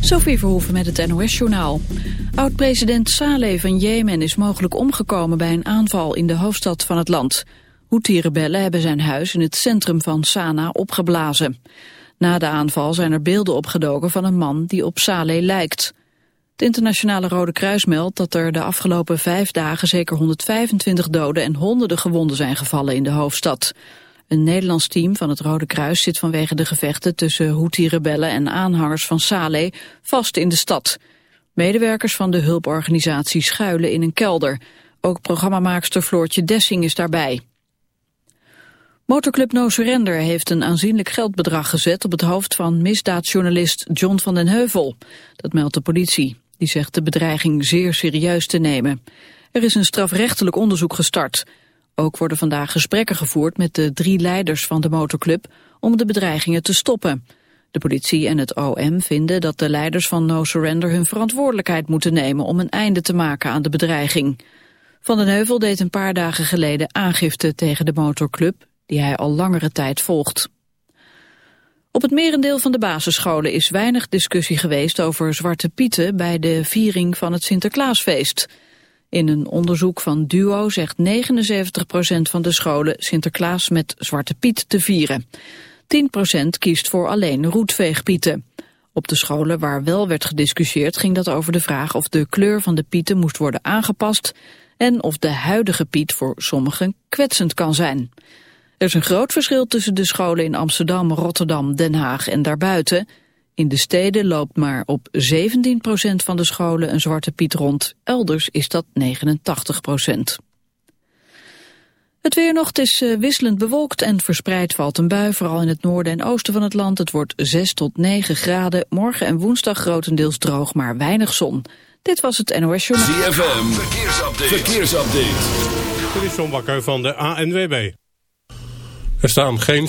Sophie Verhoeven met het NOS-journaal. Oud-president Saleh van Jemen is mogelijk omgekomen bij een aanval in de hoofdstad van het land. Houthi-rebellen hebben zijn huis in het centrum van Sanaa opgeblazen. Na de aanval zijn er beelden opgedoken van een man die op Saleh lijkt. Het internationale Rode Kruis meldt dat er de afgelopen vijf dagen zeker 125 doden en honderden gewonden zijn gevallen in de hoofdstad. Een Nederlands team van het Rode Kruis zit vanwege de gevechten tussen Houthi-rebellen en aanhangers van Saleh vast in de stad. Medewerkers van de hulporganisatie schuilen in een kelder. Ook programmamaakster Floortje Dessing is daarbij. Motorclub No Surrender heeft een aanzienlijk geldbedrag gezet op het hoofd van misdaadjournalist John van den Heuvel. Dat meldt de politie. Die zegt de bedreiging zeer serieus te nemen. Er is een strafrechtelijk onderzoek gestart. Ook worden vandaag gesprekken gevoerd met de drie leiders van de motorclub om de bedreigingen te stoppen. De politie en het OM vinden dat de leiders van No Surrender hun verantwoordelijkheid moeten nemen om een einde te maken aan de bedreiging. Van den Heuvel deed een paar dagen geleden aangifte tegen de motorclub, die hij al langere tijd volgt. Op het merendeel van de basisscholen is weinig discussie geweest over Zwarte Pieten bij de viering van het Sinterklaasfeest. In een onderzoek van DUO zegt 79% van de scholen Sinterklaas met Zwarte Piet te vieren. 10% kiest voor alleen roetveegpieten. Op de scholen waar wel werd gediscussieerd ging dat over de vraag of de kleur van de pieten moest worden aangepast en of de huidige piet voor sommigen kwetsend kan zijn. Er is een groot verschil tussen de scholen in Amsterdam, Rotterdam, Den Haag en daarbuiten. In de steden loopt maar op 17% van de scholen een zwarte piet rond. Elders is dat 89%. Het weer nog, is eh, wisselend bewolkt en verspreid valt een bui, vooral in het noorden en oosten van het land. Het wordt 6 tot 9 graden. Morgen en woensdag grotendeels droog, maar weinig zon. Dit was het NOS Journal. ZFM, verkeersupdate. verkeersupdate. Dit is John Bakker van de ANWB. Er staan geen...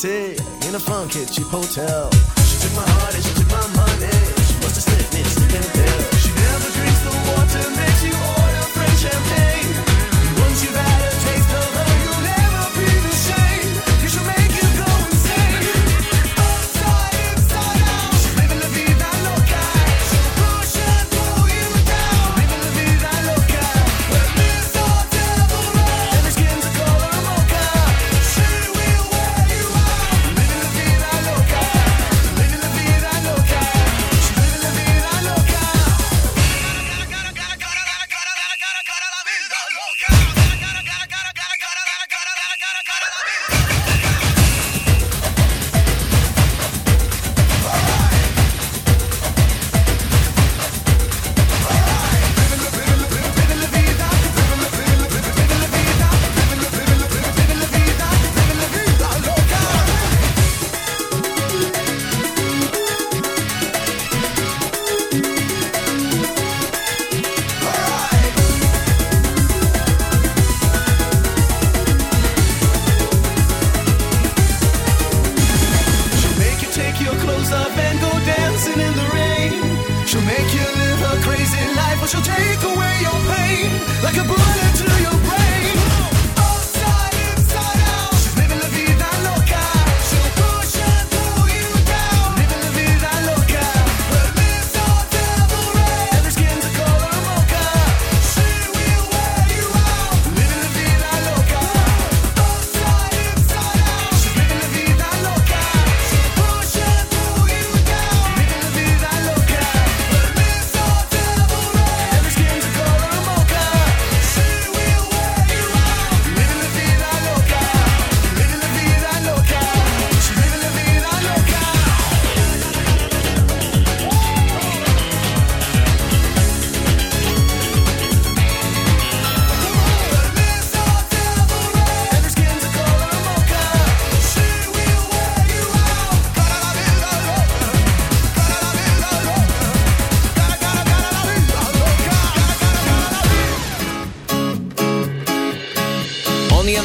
Tea in a funk cheap hotel.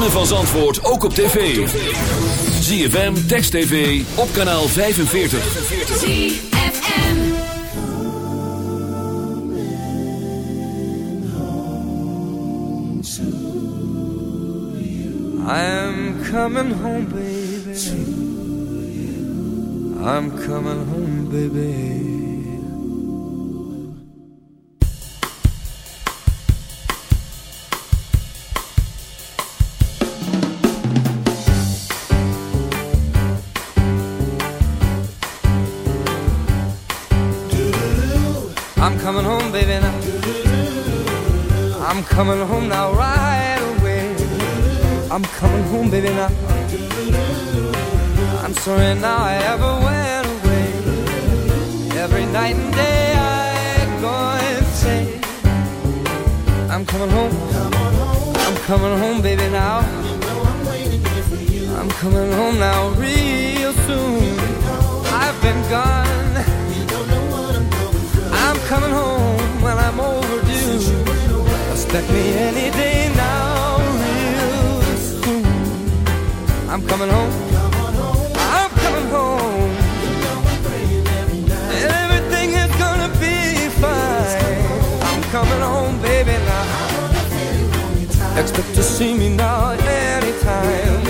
ritme van Zandvoort ook op tv. ZFM, Text TV, op kanaal 45. ZFM I'm coming home, baby. I'm coming home, baby. coming home now right away. I'm coming home, baby, now. I'm sorry now I ever went away. Every night and day I go and say, I'm coming home. I'm coming home, baby, now. I'm coming home now, really. Let me any day now, real soon. I'm coming home. I'm coming home. Everything is gonna be fine. I'm coming home, baby, now. Expect to see me now anytime.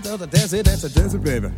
desert, oh, the desert, that's a desert baby.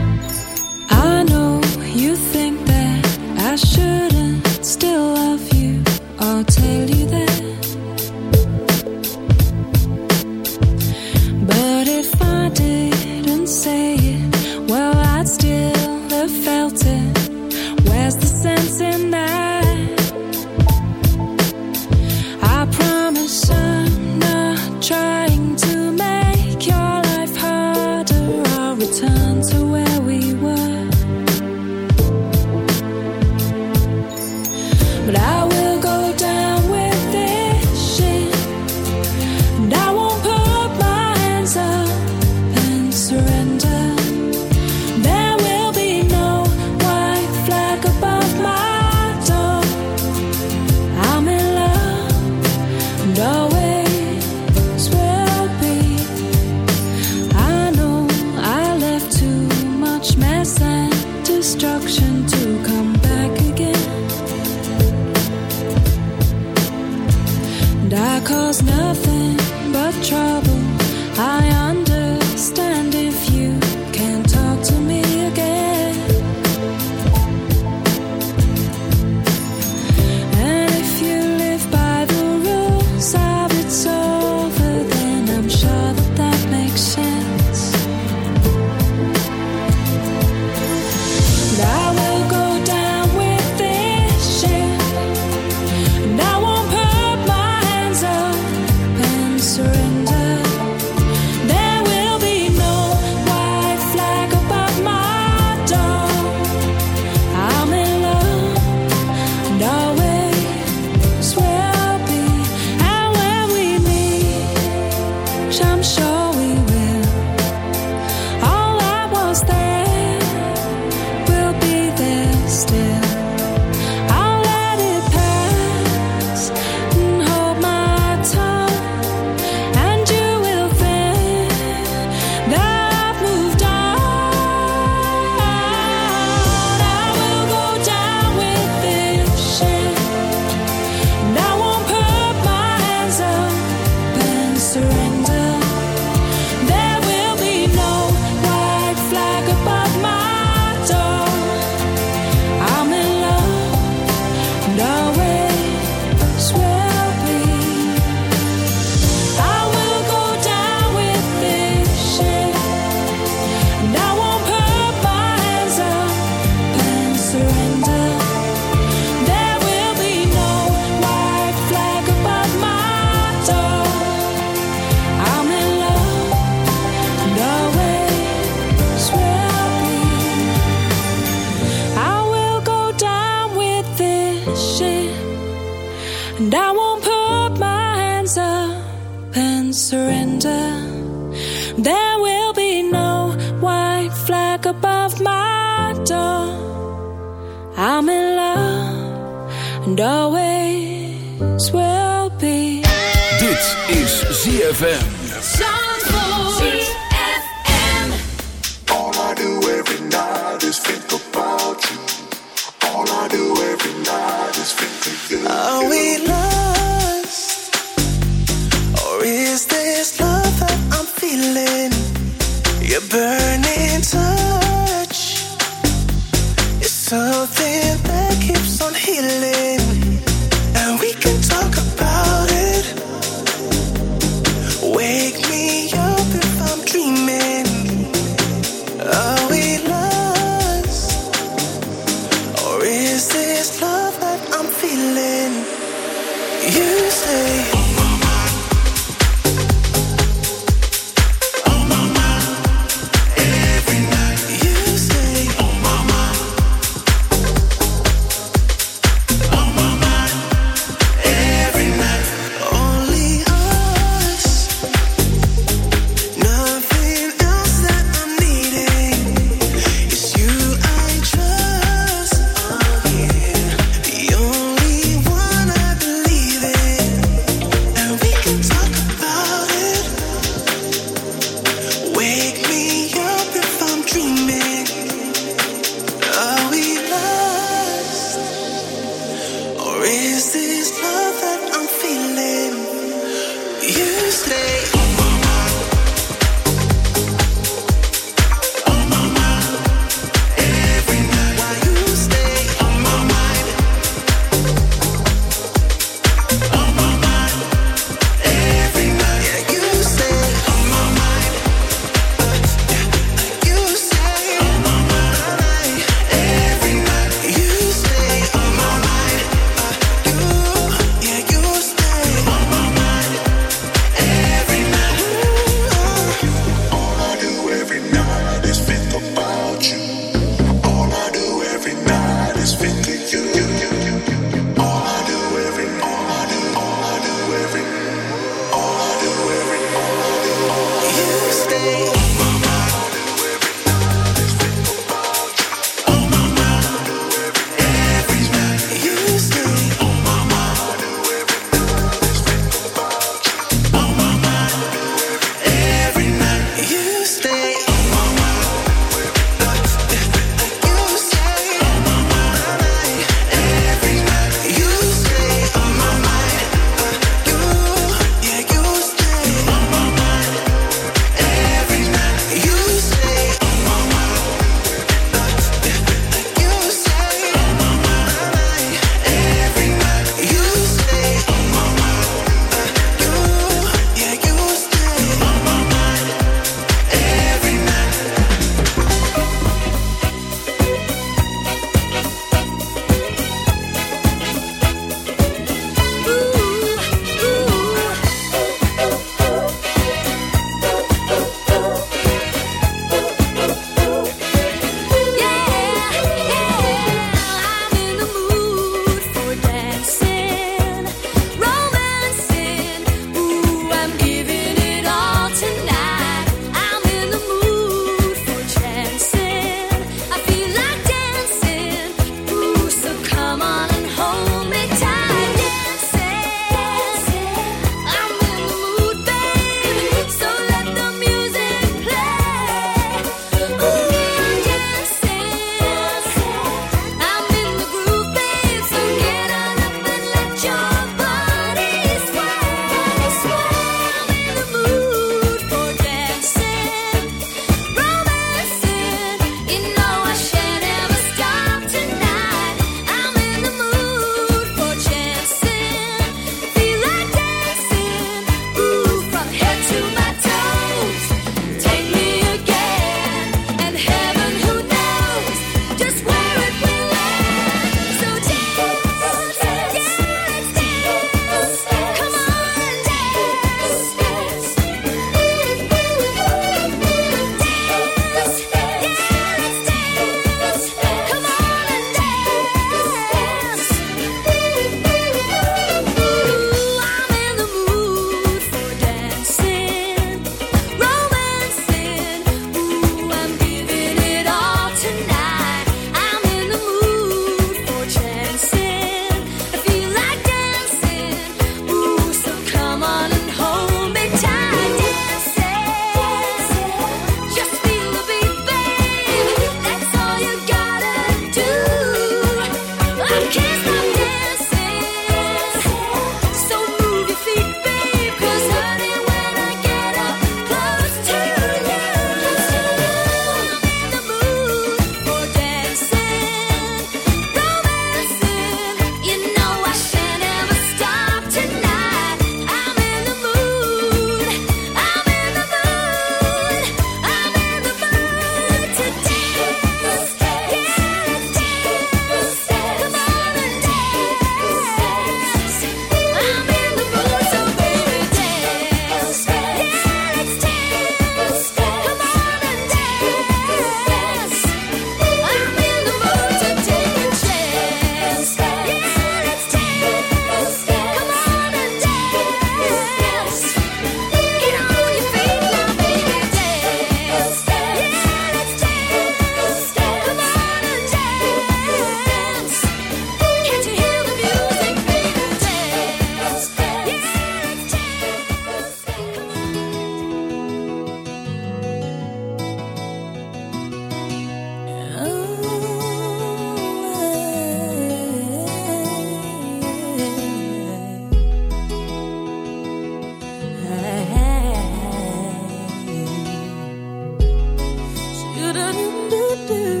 you